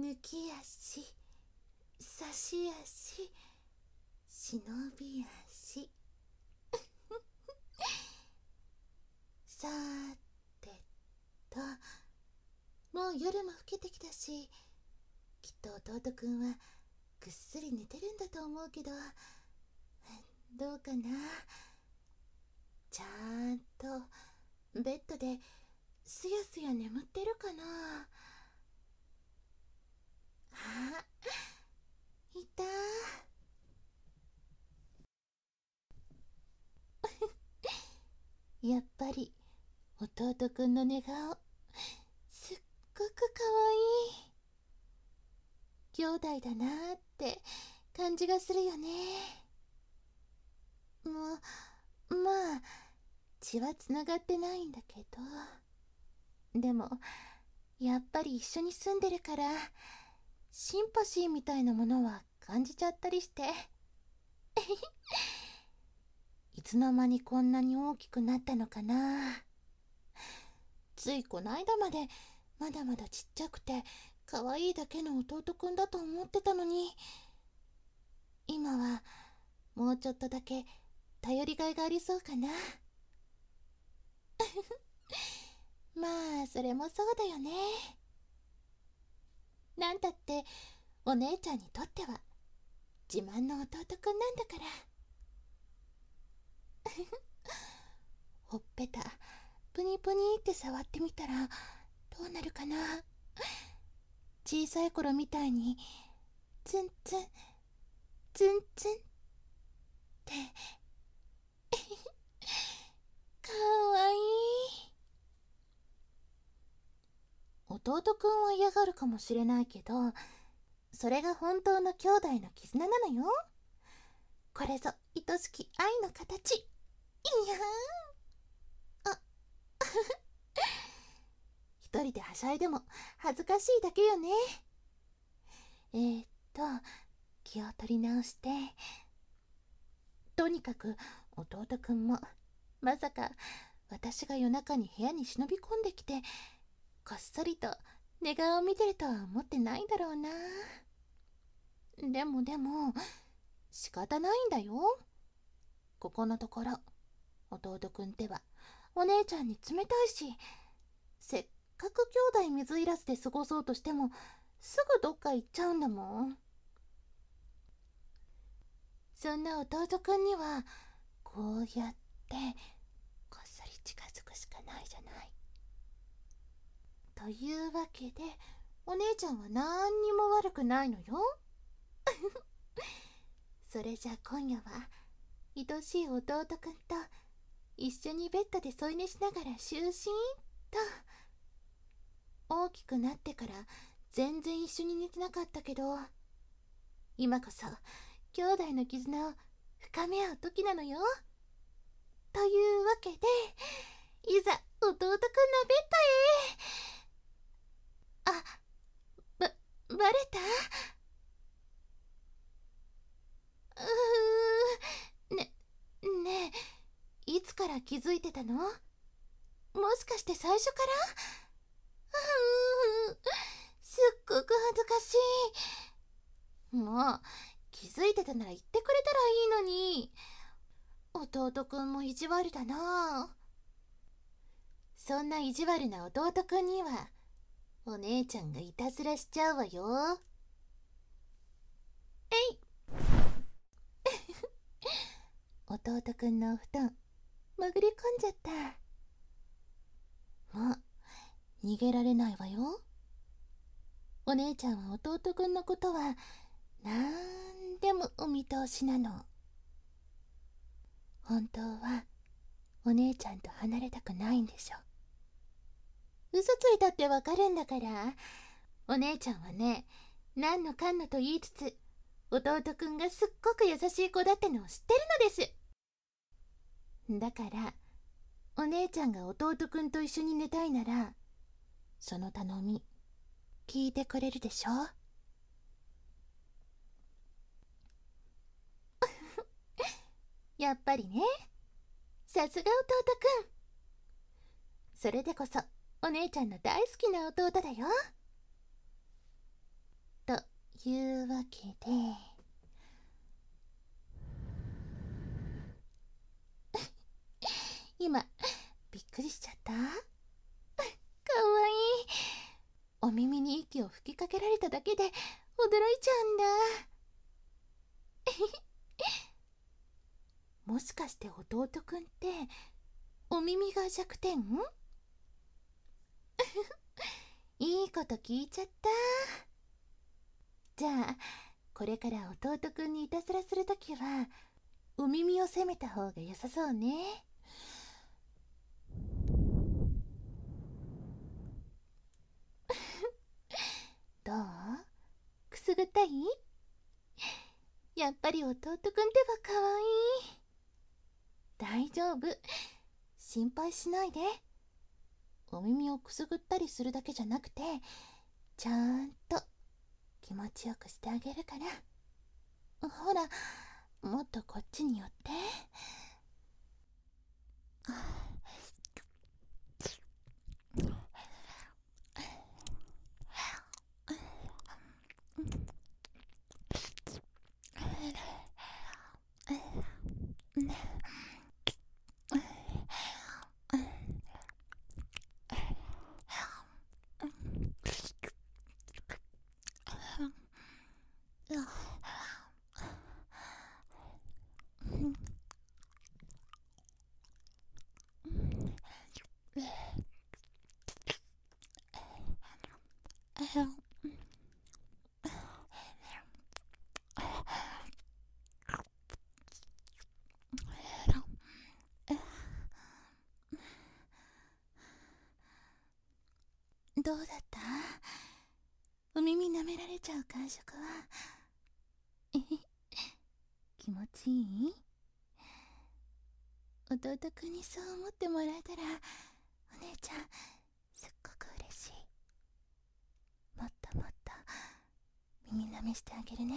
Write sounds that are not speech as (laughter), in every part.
抜き足差し足忍び足。(laughs) さーてともう夜も更けてきたしきっと弟くんはぐっすり寝てるんだと思うけどどうかな？ちゃんとベッドですやすや眠ってるかなあいたやっぱり弟くんの寝顔。すっごくかわい。い兄弟だなーって感じがするよね。もうまあ血はつながってないんだけど。でもやっぱり一緒に住んでるからシンパシーみたいなものは感じちゃったりして。(laughs) いつの間にこんなに大きくなったのかな。ついこないだまでまだまだちっちゃくて可愛いだけの弟くんだと思ってたのに。今はもうちょっとだけ頼りがいがありそうかな。(laughs) まあそれもそうだよね。なんたってお姉ちゃんにとっては自慢の弟くんなんだから。(laughs) ほっぺたプニプニって触ってみたらどうなるかな？小さい頃みたいにツンツンツンツンって (laughs) かわいい。弟くんは嫌がるかもしれないけどそれが本当の兄弟の絆なのよ。これぞ愛しき愛の形。いやー。(laughs) 一人ではしゃいでも恥ずかしいだけよね。えー、っと気を取り直して。とにかく弟くんもまさか私が夜中に部屋に忍び込んできてこっそりと寝顔を見てるとは思ってないんだろうな。でもでも仕方ないんだよ。ここのところ弟くんってはお姉ちゃんに冷たいしせっかく兄弟水入らずで過ごそうとしてもすぐどっか行っちゃうんだもん。そんな弟くんにはこうやってこっそり近づくしかないじゃない。というわけでお姉ちゃんは何にも悪くないのよ。(laughs) それじゃ今夜は愛しい弟くんと一緒にベッドで添い寝しながら就寝？と。大きくなってから全然一緒に寝てなかったけど。今こそ兄弟の絆を深め合う時なのよ。というわけでいざ弟くんのベッドへ。あばバレたうーねねえいつ気づいてたの？もしかして最初から？う (laughs) ーすっごく恥ずかしい。もう気づいてたなら言ってくれたらいいのに。弟くんも意地悪だな。そんな意地悪な弟くんにはお姉ちゃんがいたずらしちゃうわよ。えい！(laughs) 弟くんのお布団潜り込んじゃった。もう逃げられないわよ。お姉ちゃんは弟くんのことはなんでもお見通しなの。本当はお姉ちゃんと離れたくないんでしょ。嘘ついたってわかるんだから。お姉ちゃんはね何のかんのと言いつつ弟くんがすっごく優しい子だってのを知ってるのです。だからお姉ちゃんが弟くんと一緒に寝たいならその頼み聞いてくれるでしょ？(laughs) やっぱりね。さすが弟くん。それでこそお姉ちゃんの大好きな弟だよ。というわけで今びっくりしちゃったかわいいお耳に息を吹きかけられただけで驚いちゃうんだ。(laughs) もしかして弟くんってお耳が弱点？(laughs) いいこと聞いちゃった。じゃあこれから弟くんにいたずらするときはお耳を責めた方が良さそうね。どう？くすぐったい？やっぱり弟くんってばかわいい。大丈夫。心配しないで。お耳をくすぐったりするだけじゃなくてちゃんと気持ちよくしてあげるから。ほらもっとこっちに寄って。どうだったお耳舐められちゃう感触はえ気持ちいい？弟くんにそう思ってもらえたらお姉ちゃんすっごく嬉しい。もっともっと耳舐めしてあげるね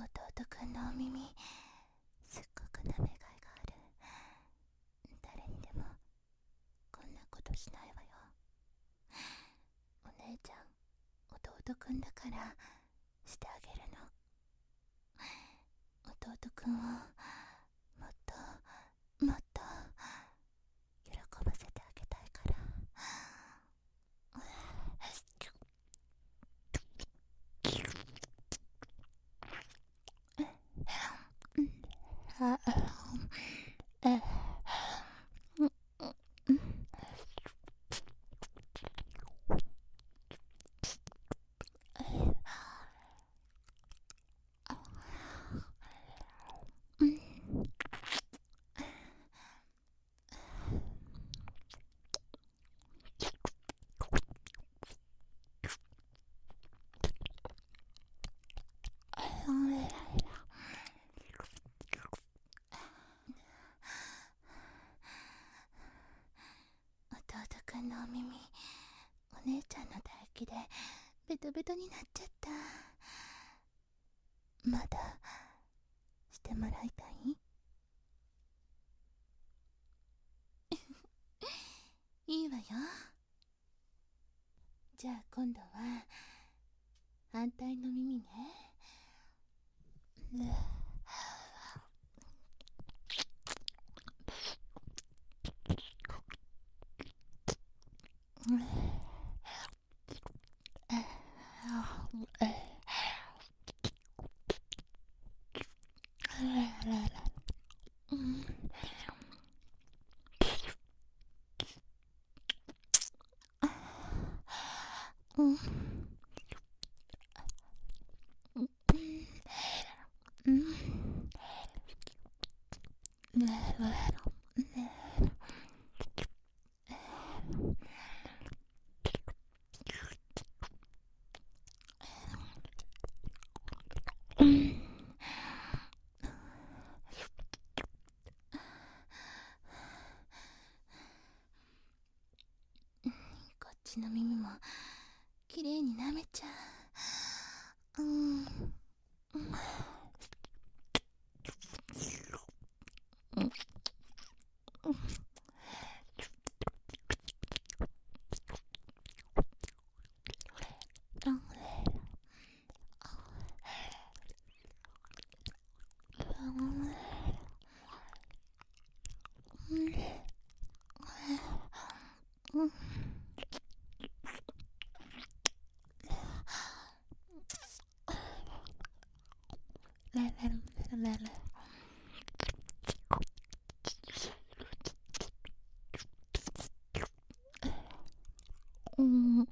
弟くんのお耳すっごく舐めがいがある誰にでもこんなことしないわよお姉ちゃん弟くんだからしてあげるの。弟くんをもっともっと喜ばせてあげたいからあえ弟くんのお耳お姉ちゃんの唾液でベトベトになっちゃった。まだしてもらいたい？(laughs) いいわよ。じゃあ今度は反対の耳ね。うん (laughs) こっちの耳もきれいに舐めちゃううんうんうん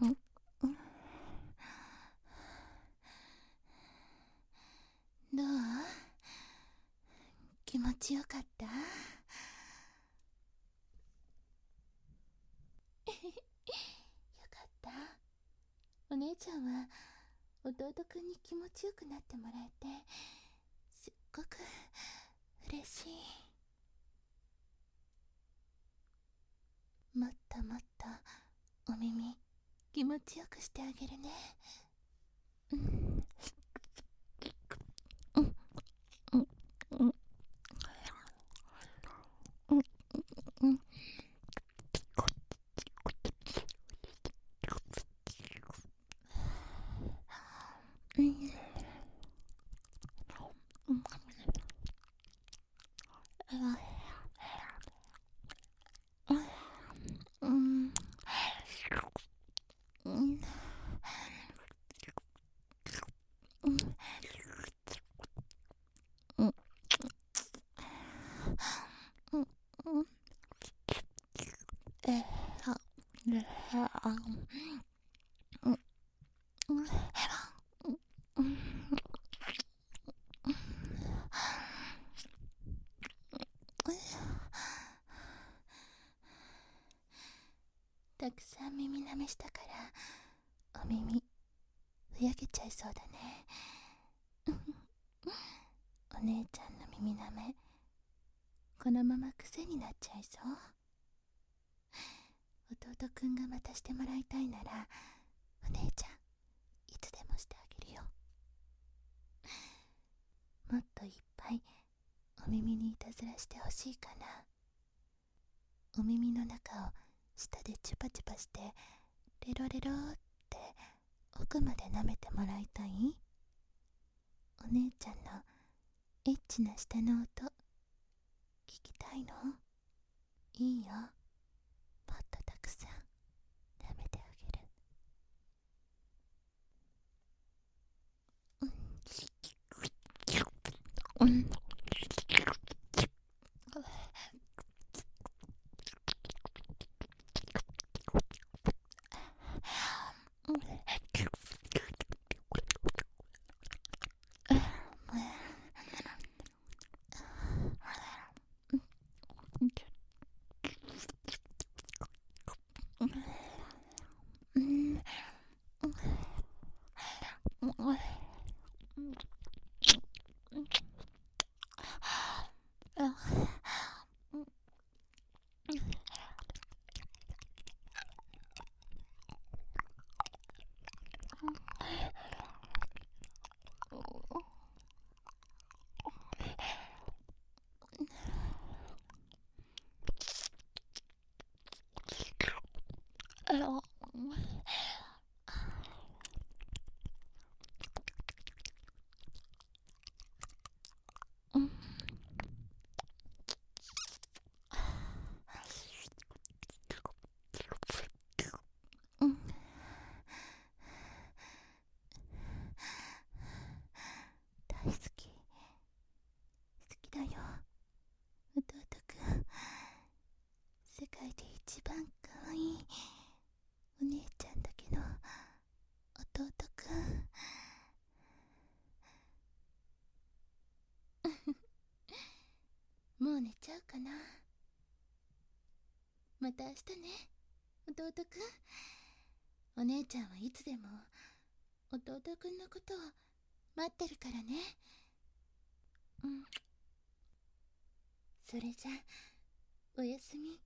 うんどう気持ちよかったよかったお姉ちゃんは弟くんに気持ちよくなってもらえてすっごく嬉しい。もっともっとお耳気持ちよくしてあげるね。うん。たくさん耳舐めしたからお耳ふやけちゃいそうだねお姉ちゃんの耳舐めこのまま癖になっちゃいそう弟くんがまたしてもらいたいならお姉ちゃんいつでもしてあげるよ。(laughs) もっといっぱいお耳にいたずらしてほしいかな。お耳の中を舌でチュパチュパしてレロレロって奥まで舐めてもらいたい？お姉ちゃんのエッチな舌の音聞きたいの？いいよ。ろう。ん。ん。大好き。好きだよ。弟くん。世界で一番また明日ね。弟くん。お姉ちゃんはいつでも。弟くんのことを待ってるからね。うん。それじゃおやすみ。